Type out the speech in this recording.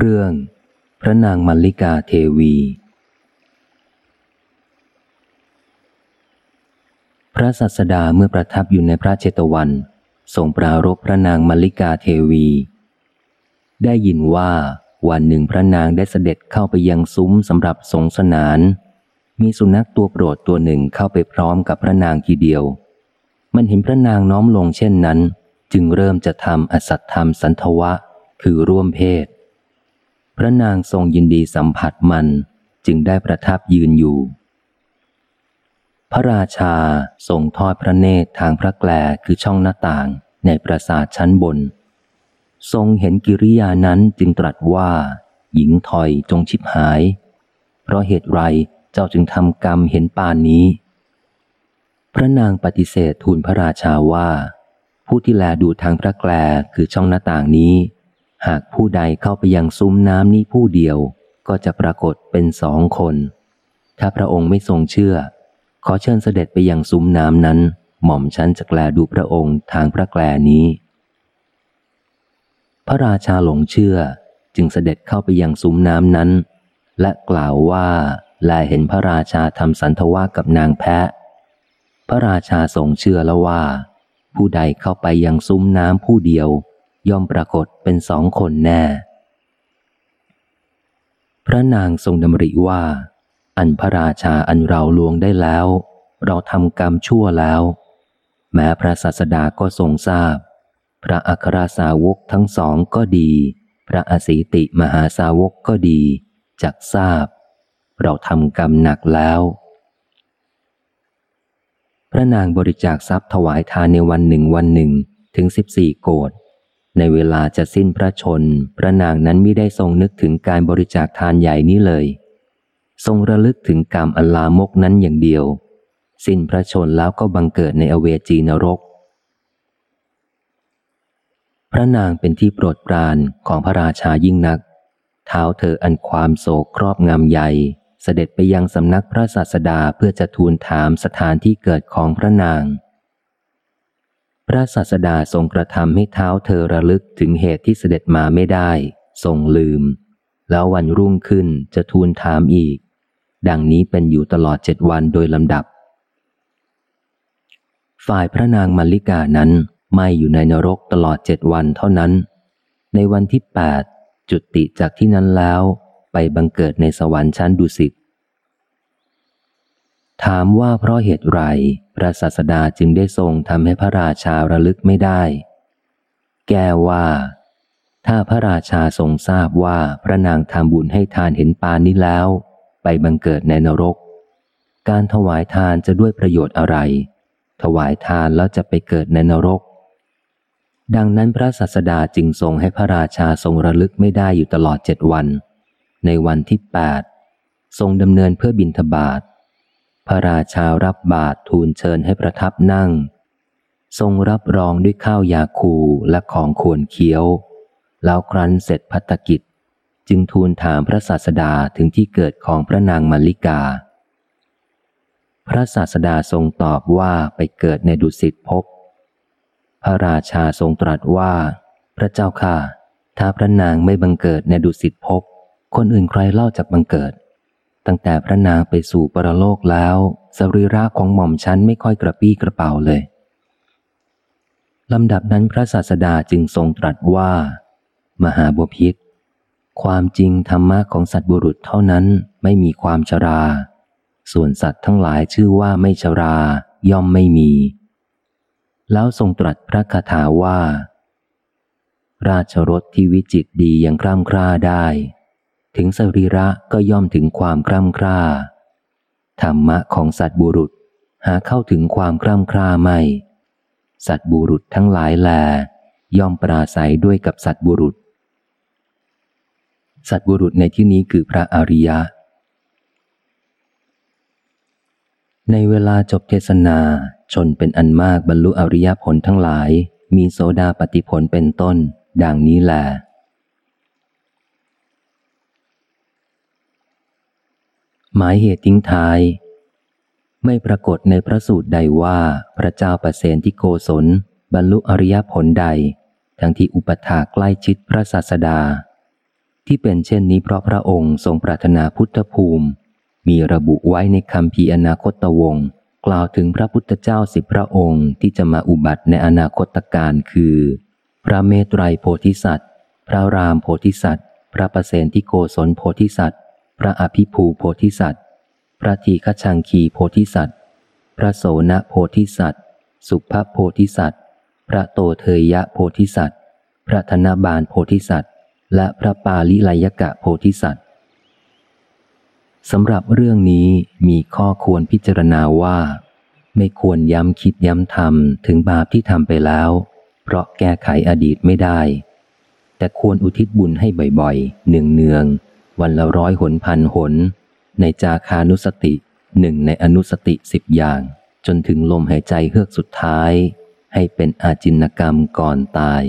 เรื่อง พระนางมัลลิกาเทวี พระสัสดาเมื่อประทับอยู่ในพระเจตวันทรงปรารบพระนางมัลลิกาเทวี ได้ยินว่าวันหนึ่งพระนางได้เสด็จเข้าไปยังซุ้มสำหรับสงสนาน มีสุนัขตัวโปรดตัวหนึ่งเข้าไปพร้อมกับพระนางทีเดียว มันเห็นพระนางน้อมลงเช่นนั้น จึงเริ่มจะทำอสัตธรรมสันทวะ คือร่วมเพศ พระนางทรงยินดีสัมผัสมันจึงได้ประทับยืนอยู่ พระราชาทรงทอดพระเนตรทางพระแกลคือช่องหน้าต่างในปราสาทชั้นบน ทรงเห็นกิริยานั้นจึงตรัสว่า หญิงถอยจงชิบหาย เพราะเหตุไรเจ้าจึงทำกรรมเห็นปานนี้ พระนางปฏิเสธทูลพระราชาว่า ผู้ที่แลดูทางพระแกลคือช่องหน้าต่างนี้ หากผู้ใดเข้าไปยังซุ้มน้ำนี้ผู้เดียว ก็จะปรากฏเป็นสองคน ถ้าพระองค์ไม่ทรงเชื่อ ขอเชิญเสด็จไปยังซุ้มน้ำนั้น หม่อมฉันจะแกลดูพระองค์ทางพระแกลนี้ พระราชาหลงเชื่อจึงเสด็จเข้าไปยังซุ้มน้ำนั้น และกล่าวว่าแลเห็นพระราชาทำสันทวากับนางแพะ พระราชาทรงเชื่อแล้วว่า ผู้ใดเข้าไปยังซุ้มน้ำผู้เดียว ย่อมปรากฏเป็นสองคนแน่ พระนางทรงดำริว่า อันพระราชาอันเราลวงได้แล้ว เราทำกรรมชั่วแล้ว แม้พระศาสดาก็ทรงทราบ พระอัครสาวกทั้งสองก็ดี พระอสีติมหาสาวกก็ดี จักทราบ เราทำกรรมหนักแล้วพระนางบริจาคทรัพย์ถวายทานในวันหนึ่งวันหนึ่งถึงสิบสี่โกด ในเวลาจะสิ้นพระชน พระนางนั้นไม่ได้ทรงนึกถึงการบริจาคทานใหญ่นี้เลย ทรงระลึกถึงกรรมอัลลามกนั้นอย่างเดียว สิ้นพระชนแล้วก็บังเกิดในอเวจีนรก พระนางเป็นที่โปรดปรานของพระราชายิ่งนัก เท้าเธออันความโศกครอบงำใหญ่ เสด็จไปยังสำนักพระศาสดาเพื่อจะทูลถามสถานที่เกิดของพระนาง พระศาสดาทรงกระทำให้เท้าเธอระลึกถึงเหตุที่เสด็จมาไม่ได้ ทรงลืม แล้ววันรุ่งขึ้นจะทูลถามอีก ดังนี้เป็นอยู่ตลอดเจ็ดวันโดยลำดับ ฝ่ายพระนางมัลลิกานั้นไม่อยู่ในนรกตลอดเจ็ดวันเท่านั้น ในวันที่แปดจุติจากที่นั้นแล้วไปบังเกิดในสวรรค์ชั้นดุสิต ถามว่าเพราะเหตุไรพระศาสดาจึงได้ทรงทำให้พระราชาระลึกไม่ได้ แก้ว่า ถ้าพระราชาทรงทราบว่าพระนางทำบุญให้ทานเห็นปานนี้แล้ว ไปบังเกิดในนรก การถวายทานจะด้วยประโยชน์อะไร ถวายทานแล้วจะไปเกิดในนรก ดังนั้นพระศาสดาจึงทรงให้พระราชาทรงระลึกไม่ได้อยู่ตลอดเจ็ดวัน ในวันที่แปดทรงดำเนินเพื่อบินทบาท พระราชารับบาททูลเชิญให้ประทับนั่ง ทรงรับรองด้วยข้าวยาคูและของควรเคี้ยว แล้วครั้นเสร็จพัตกิจ จึงทูลถามพระศาสดาถึงที่เกิดของพระนางมัลลิกา พระศาสดาทรงตอบว่าไปเกิดในดุสิตภพพระราชาทรงตรัสว่า พระเจ้าค่ะ ถ้าพระนางไม่บังเกิดในดุสิตภพคนอื่นใครเล่าจากบังเกิด ตั้งแต่พระนางไปสู่ปรโลกแล้วสรีระของหม่อมฉันไม่ค่อยกระปี้กระเป๋าเลยลำดับนั้นพระศาสดาจึงทรงตรัสว่า มหาบพิษความจริงธรรมะของสัตว์บุรุษเท่านั้นไม่มีความชรา ส่วนสัตว์ทั้งหลายชื่อว่าไม่ชรา ย่อมไม่มี แล้วทรงตรัสพระคาถาว่า ราชรถที่วิจิตดียังคร่ำคร่าได้ ถึงสรีระก็ย่อมถึงความคร่ำคร่าธรรมะของสัตบุรุษหาเข้าถึงความคร่ำคร่าไม่ สัตบุรุษทั้งหลายแล ย่อมปราศัยด้วยกับสัตบุรุษ สัตบุรุษในที่นี้คือพระอริยะ ในเวลาจบเทศนาชนเป็นอันมากบรรลุอริยผลทั้งหลาย มีโสดาปฏิผลเป็นต้น ดังนี้แหละ หมายเหตุทิ้งท้าย ไม่ปรากฏในพระสูตรใดว่าพระเจ้าประเสนที่โกศล บรรลุอริยผลใด ทั้งที่อุปถาใกล้ชิดพระศาสดา ที่เป็นเช่นนี้เพราะพระองค์ทรงปรารถนาพุทธภูมิ มีระบุไว้ในคำพีอนาคตวงกล่าวถึงพระพุทธเจ้าสิบพระองค์ที่จะมาอุบัติในอนาคตการคือ พระเมตไตรโพธิสัตว์ พระรามโพธิสัตว์ พระประเสนที่โกศลโพธิสัตว์ พระอภิภูโพธิสัตว์ พระทีฆชังคีโพธิสัตว์ พระโสนโพธิสัตว์ สุภโพธิสัตว์ พระโตเทยะโพธิสัตว์ พระธนบาลโพธิสัตว์ และพระปาลิไลยกะโพธิสัตว์สำหรับเรื่องนี้มีข้อควรพิจารณาว่า ไม่ควรย้ำคิดย้ำทำถึงบาปที่ทำไปแล้ว เพราะแก้ไขอดีตไม่ได้ แต่ควรอุทิศบุญให้บ่อยๆเนืองๆ วันละร้อยหนพันหน ในจาคานุสติหนึ่งในอนุสติสิบอย่าง จนถึงลมหายใจเฮือกสุดท้าย ให้เป็นอาจินกรรมก่อนตาย